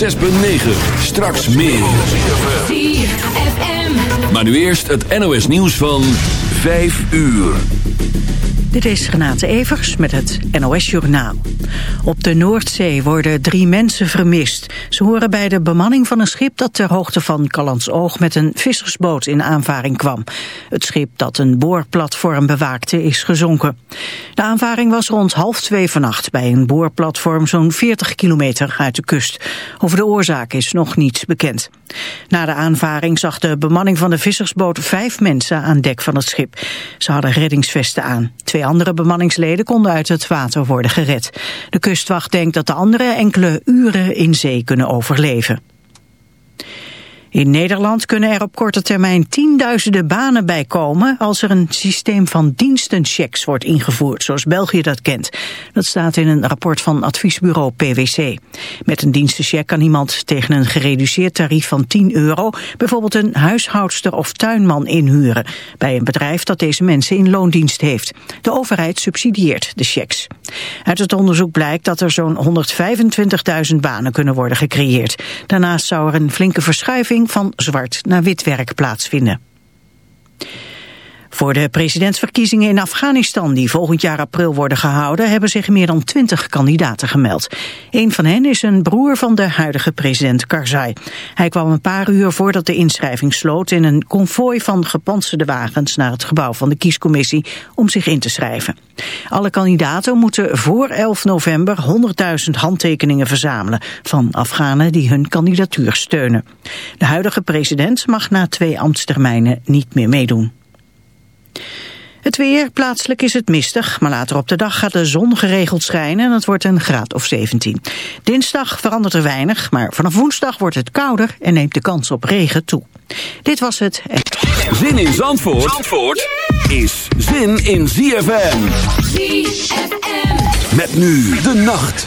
106.9. Straks meer. Maar nu eerst het NOS nieuws van 5 uur. Dit is Renate Evers met het NOS Journaal. Op de Noordzee worden drie mensen vermist. Ze horen bij de bemanning van een schip dat ter hoogte van Oog met een vissersboot in aanvaring kwam. Het schip dat een boorplatform bewaakte is gezonken. De aanvaring was rond half twee vannacht bij een boorplatform zo'n 40 kilometer uit de kust. Over de oorzaak is nog niets bekend. Na de aanvaring zag de bemanning van de vissersboot vijf mensen aan dek van het schip. Ze hadden reddingsvesten aan. Twee andere bemanningsleden konden uit het water worden gered. De kustwacht denkt dat de anderen enkele uren in zee kunnen overleven. In Nederland kunnen er op korte termijn tienduizenden banen bij komen als er een systeem van dienstenchecks wordt ingevoerd, zoals België dat kent. Dat staat in een rapport van adviesbureau PwC. Met een dienstencheck kan iemand tegen een gereduceerd tarief van 10 euro bijvoorbeeld een huishoudster of tuinman inhuren bij een bedrijf dat deze mensen in loondienst heeft. De overheid subsidieert de checks. Uit het onderzoek blijkt dat er zo'n 125.000 banen kunnen worden gecreëerd. Daarnaast zou er een flinke verschuiving van zwart naar wit werk plaatsvinden. Voor de presidentsverkiezingen in Afghanistan die volgend jaar april worden gehouden hebben zich meer dan twintig kandidaten gemeld. Een van hen is een broer van de huidige president Karzai. Hij kwam een paar uur voordat de inschrijving sloot in een konvooi van gepantserde wagens naar het gebouw van de kiescommissie om zich in te schrijven. Alle kandidaten moeten voor 11 november 100.000 handtekeningen verzamelen van Afghanen die hun kandidatuur steunen. De huidige president mag na twee ambtstermijnen niet meer meedoen. Het weer, plaatselijk is het mistig, maar later op de dag gaat de zon geregeld schijnen en het wordt een graad of 17. Dinsdag verandert er weinig, maar vanaf woensdag wordt het kouder en neemt de kans op regen toe. Dit was het. Zin in Zandvoort, Zandvoort is zin in ZFM. ZFM. Met nu de nacht.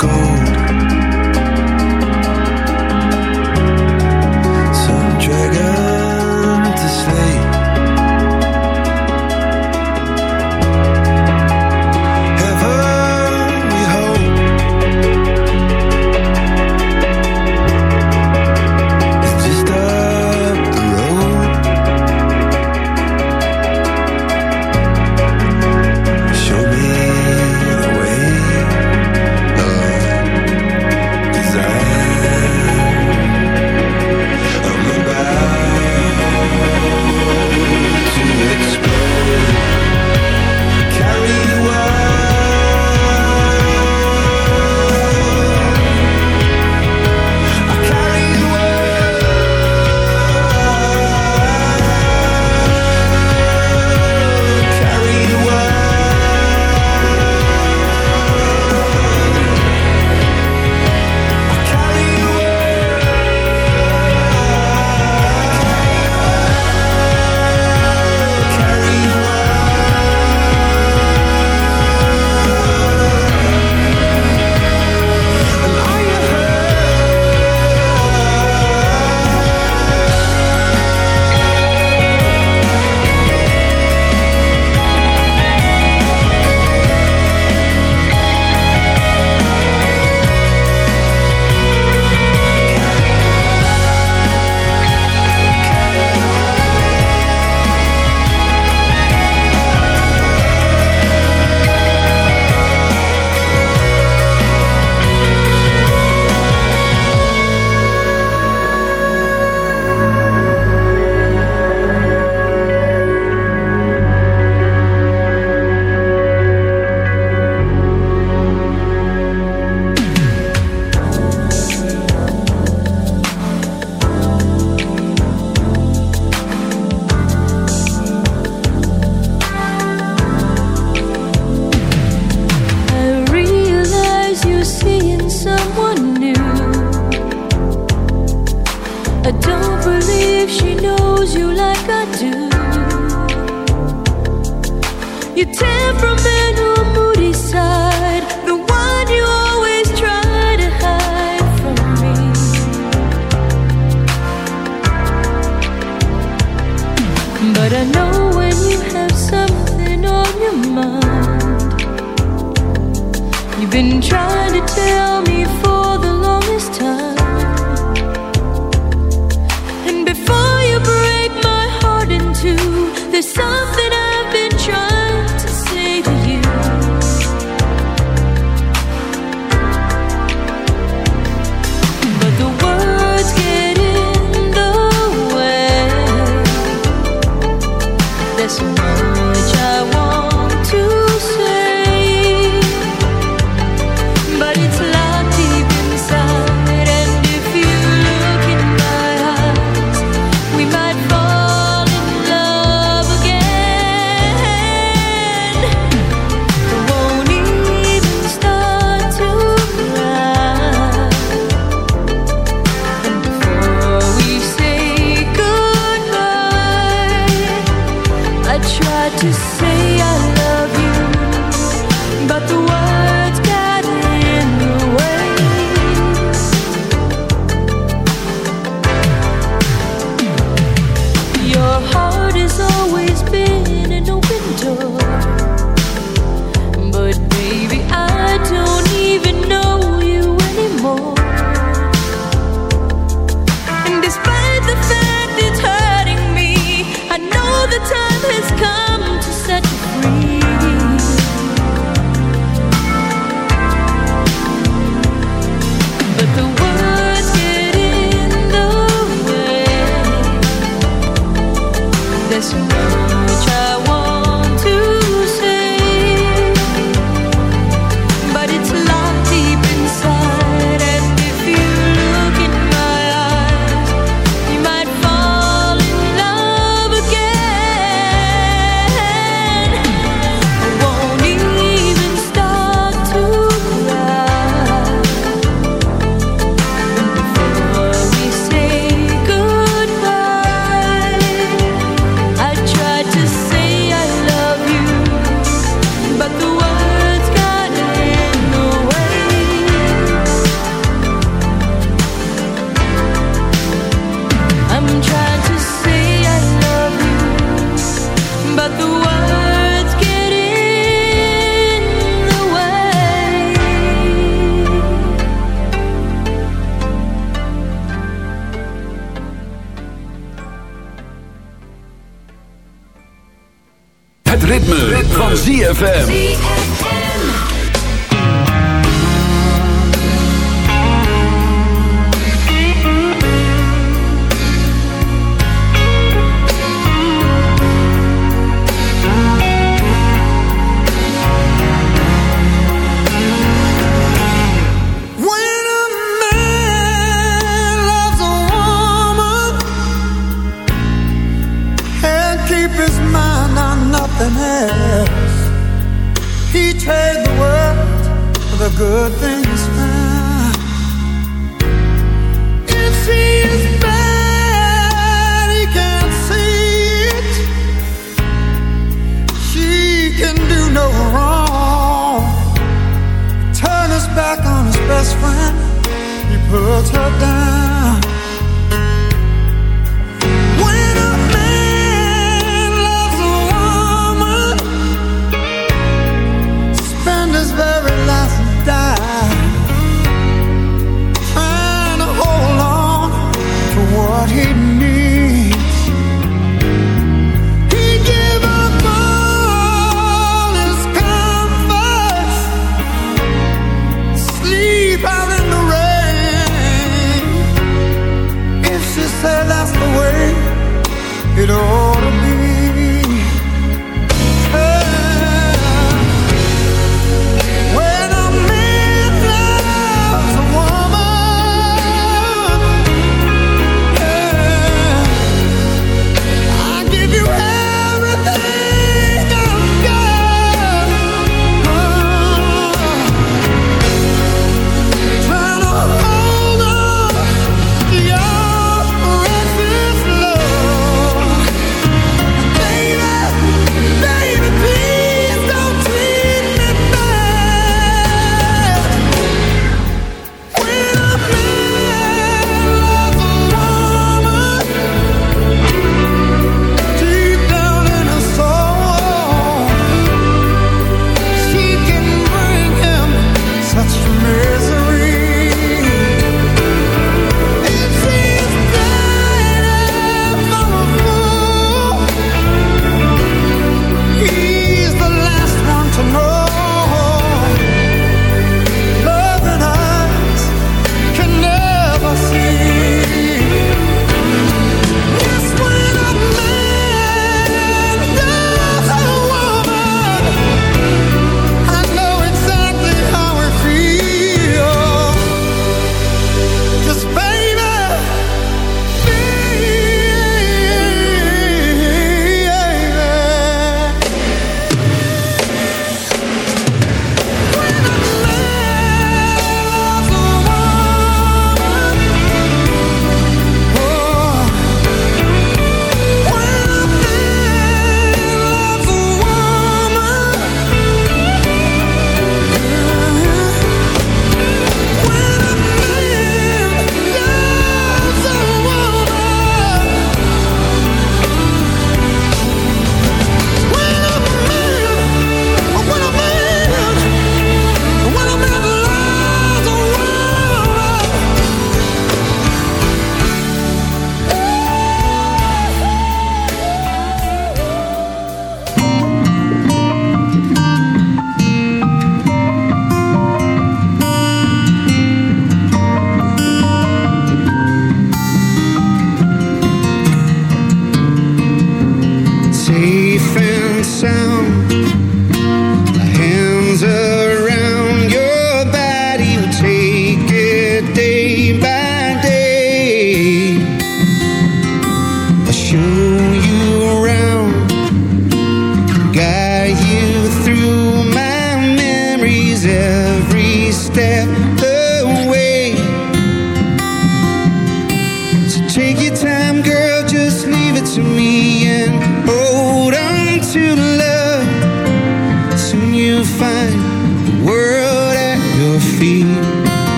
go.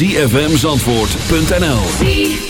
zfmzandvoort.nl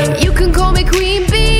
You can call me queen bee,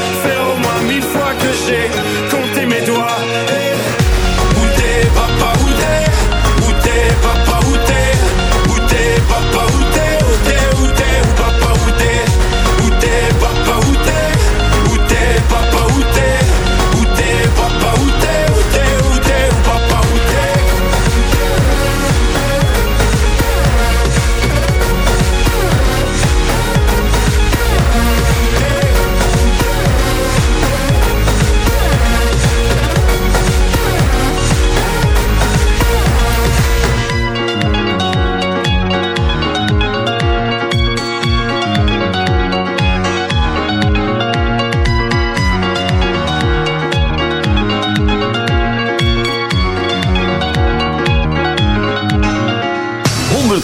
fois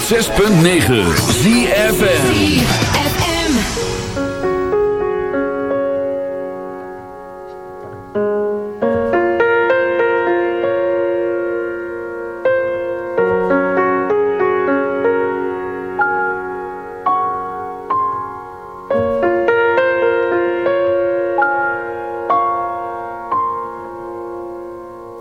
106.9 ZFN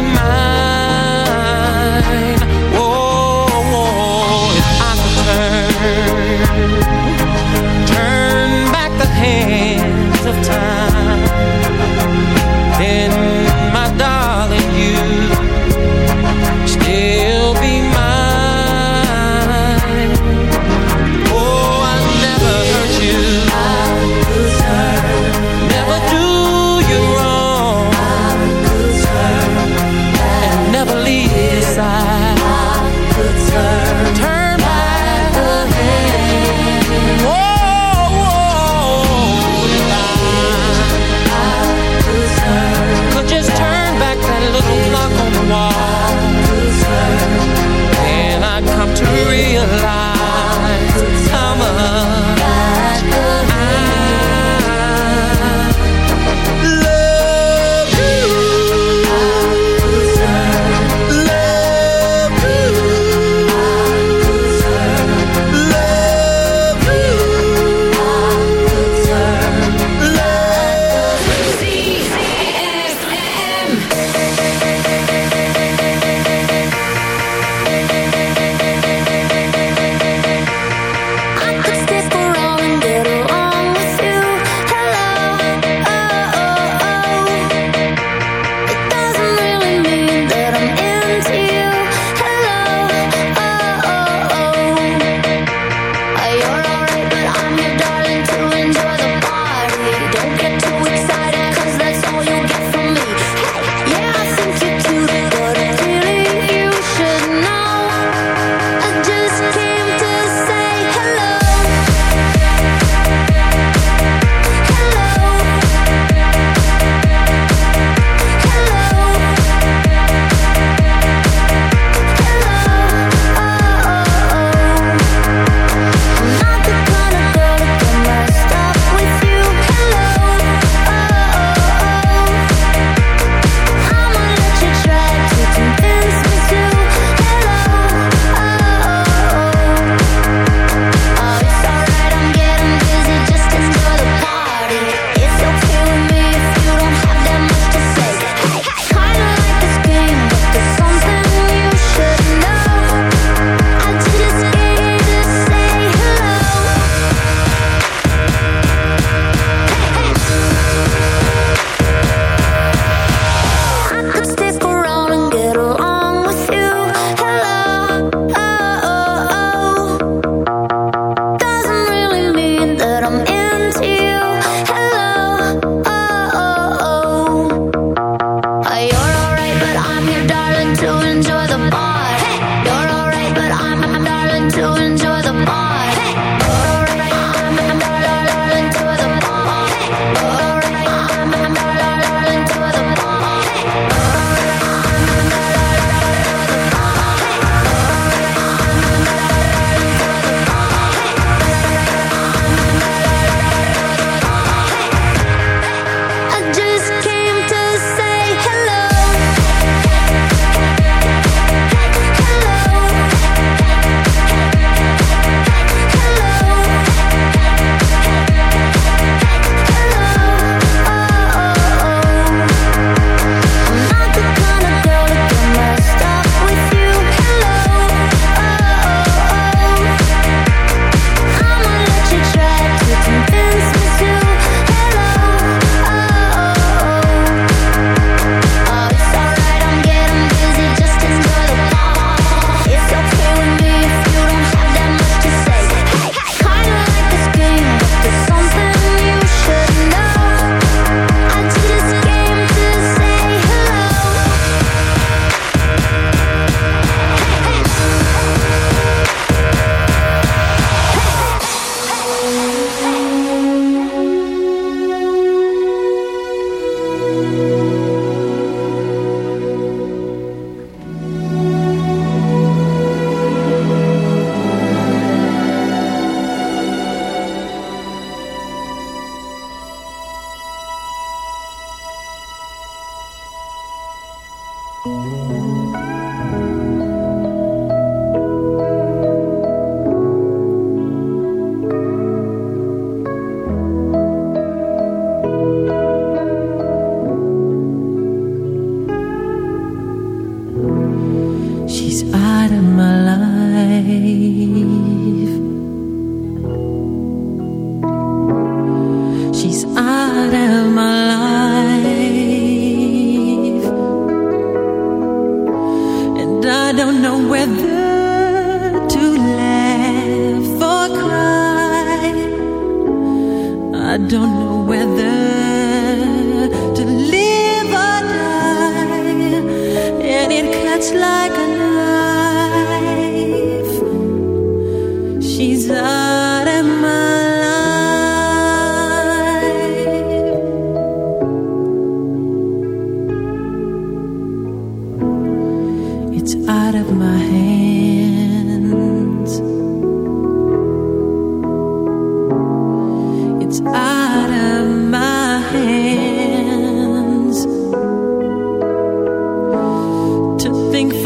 would